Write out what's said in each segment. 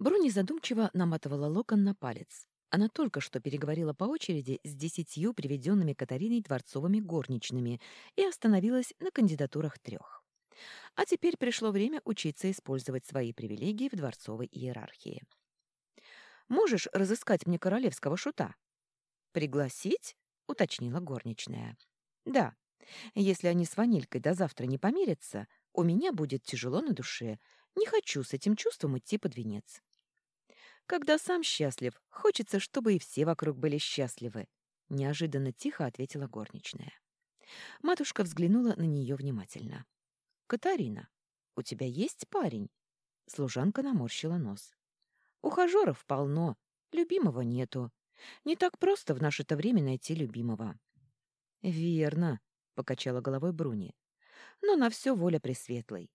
Бруни задумчиво наматывала локон на палец. Она только что переговорила по очереди с десятью приведенными Катариной дворцовыми горничными и остановилась на кандидатурах трех. А теперь пришло время учиться использовать свои привилегии в дворцовой иерархии. «Можешь разыскать мне королевского шута?» «Пригласить?» — уточнила горничная. «Да. Если они с Ванилькой до завтра не помирятся, у меня будет тяжело на душе. Не хочу с этим чувством идти под венец». Когда сам счастлив, хочется, чтобы и все вокруг были счастливы, неожиданно тихо ответила горничная. Матушка взглянула на нее внимательно. Катарина, у тебя есть парень? Служанка наморщила нос. Ухажеров полно, любимого нету. Не так просто в наше-то время найти любимого. Верно, покачала головой Бруни. Но на все воля Пресветлой.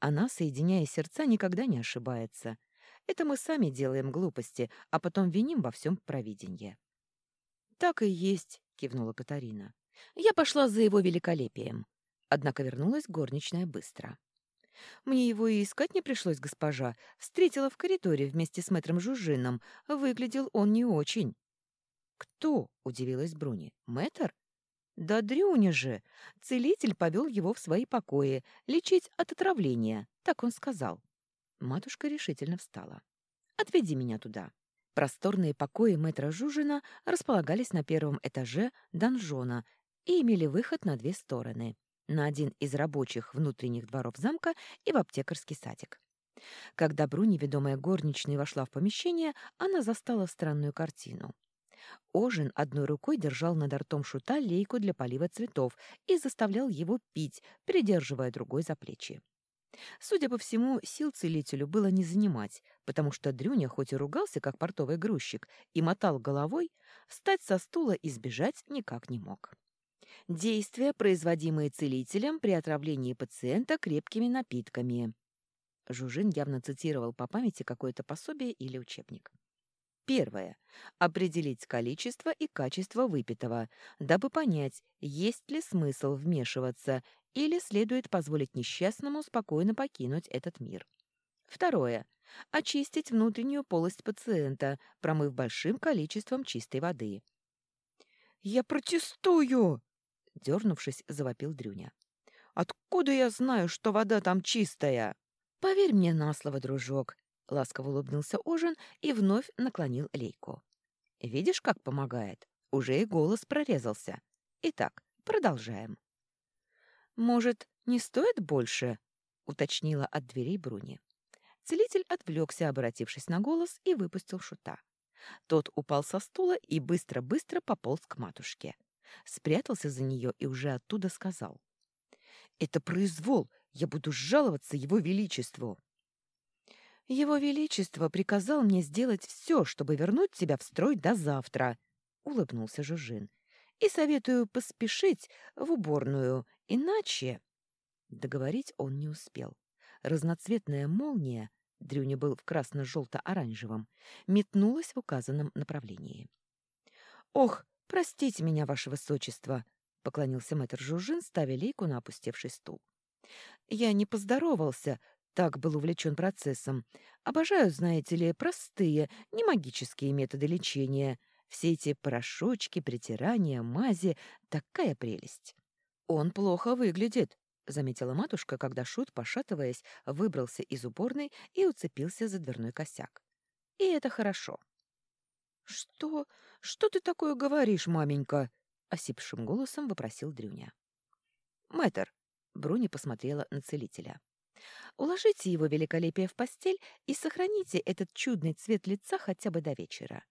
Она, соединяя сердца, никогда не ошибается. Это мы сами делаем глупости, а потом виним во всем провиденье. «Так и есть», — кивнула Катарина. «Я пошла за его великолепием». Однако вернулась горничная быстро. «Мне его и искать не пришлось, госпожа. Встретила в коридоре вместе с мэтром Жужином. Выглядел он не очень». «Кто?» — удивилась Бруни. «Мэтр?» «Да Дрюня же! Целитель повел его в свои покои, лечить от отравления, так он сказал. Матушка решительно встала. «Отведи меня туда». Просторные покои мэтра Жужина располагались на первом этаже донжона и имели выход на две стороны — на один из рабочих внутренних дворов замка и в аптекарский садик. Когда Бруни, ведомая горничной, вошла в помещение, она застала странную картину. Ожин одной рукой держал над ртом шута лейку для полива цветов и заставлял его пить, придерживая другой за плечи. Судя по всему, сил целителю было не занимать, потому что Дрюня хоть и ругался, как портовый грузчик, и мотал головой, встать со стула и сбежать никак не мог. Действия, производимые целителем при отравлении пациента крепкими напитками. Жужин явно цитировал по памяти какое-то пособие или учебник. Первое. Определить количество и качество выпитого, дабы понять, есть ли смысл вмешиваться или следует позволить несчастному спокойно покинуть этот мир. Второе. Очистить внутреннюю полость пациента, промыв большим количеством чистой воды. «Я протестую!» — дернувшись, завопил Дрюня. «Откуда я знаю, что вода там чистая?» «Поверь мне на слово, дружок», — ласково улыбнулся Ожин и вновь наклонил лейку. «Видишь, как помогает? Уже и голос прорезался. Итак, продолжаем». «Может, не стоит больше?» — уточнила от дверей Бруни. Целитель отвлекся, обратившись на голос, и выпустил шута. Тот упал со стула и быстро-быстро пополз к матушке. Спрятался за нее и уже оттуда сказал. «Это произвол! Я буду жаловаться его величеству!» «Его величество приказал мне сделать все, чтобы вернуть тебя в строй до завтра», — улыбнулся Жужин. «И советую поспешить в уборную Иначе... Договорить он не успел. Разноцветная молния, Дрюня был в красно-желто-оранжевом, метнулась в указанном направлении. «Ох, простите меня, ваше высочество!» — поклонился мэтр Жужин, ставя лейку на опустевший стул. «Я не поздоровался, так был увлечен процессом. Обожаю, знаете ли, простые, не магические методы лечения. Все эти порошочки, притирания, мази — такая прелесть!» «Он плохо выглядит», — заметила матушка, когда Шут, пошатываясь, выбрался из уборной и уцепился за дверной косяк. «И это хорошо». «Что? Что ты такое говоришь, маменька?» — осипшим голосом вопросил Дрюня. «Мэтр», — Бруни посмотрела на целителя, — «уложите его великолепие в постель и сохраните этот чудный цвет лица хотя бы до вечера».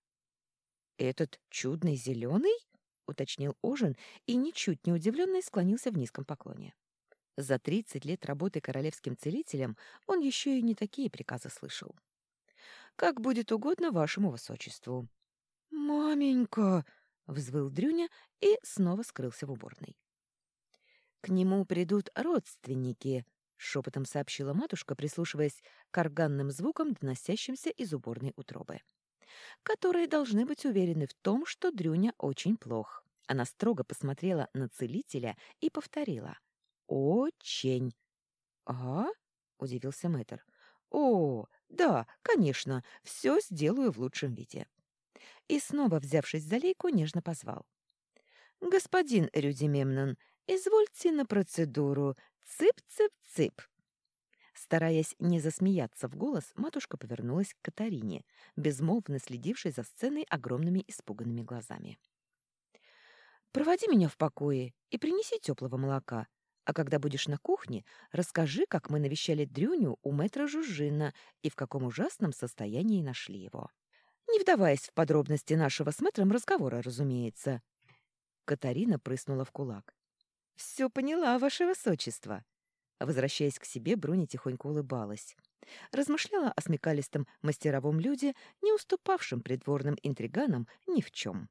«Этот чудный зеленый?» — уточнил Ожин и, ничуть не удивленный, склонился в низком поклоне. За тридцать лет работы королевским целителем он еще и не такие приказы слышал. «Как будет угодно вашему высочеству». «Маменька!» — взвыл Дрюня и снова скрылся в уборной. «К нему придут родственники», — шепотом сообщила матушка, прислушиваясь к органным звукам, доносящимся из уборной утробы которые должны быть уверены в том, что Дрюня очень плох. Она строго посмотрела на целителя и повторила. «Очень». «А?» — удивился мэтр. «О, Да, конечно, все сделаю в лучшем виде. И снова, взявшись за лейку, нежно позвал. «Господин Рюдимемнон, извольте на процедуру. Цып-цып-цып!» Стараясь не засмеяться в голос, матушка повернулась к Катарине, безмолвно следившей за сценой огромными испуганными глазами. «Проводи меня в покое и принеси теплого молока, а когда будешь на кухне, расскажи, как мы навещали Дрюню у мэтра Жужжина и в каком ужасном состоянии нашли его. Не вдаваясь в подробности нашего с мэтром разговора, разумеется». Катарина прыснула в кулак. «Все поняла, ваше высочество!» Возвращаясь к себе, Бруни тихонько улыбалась. Размышляла о смекалистом мастеровом люде, не уступавшем придворным интриганам ни в чем.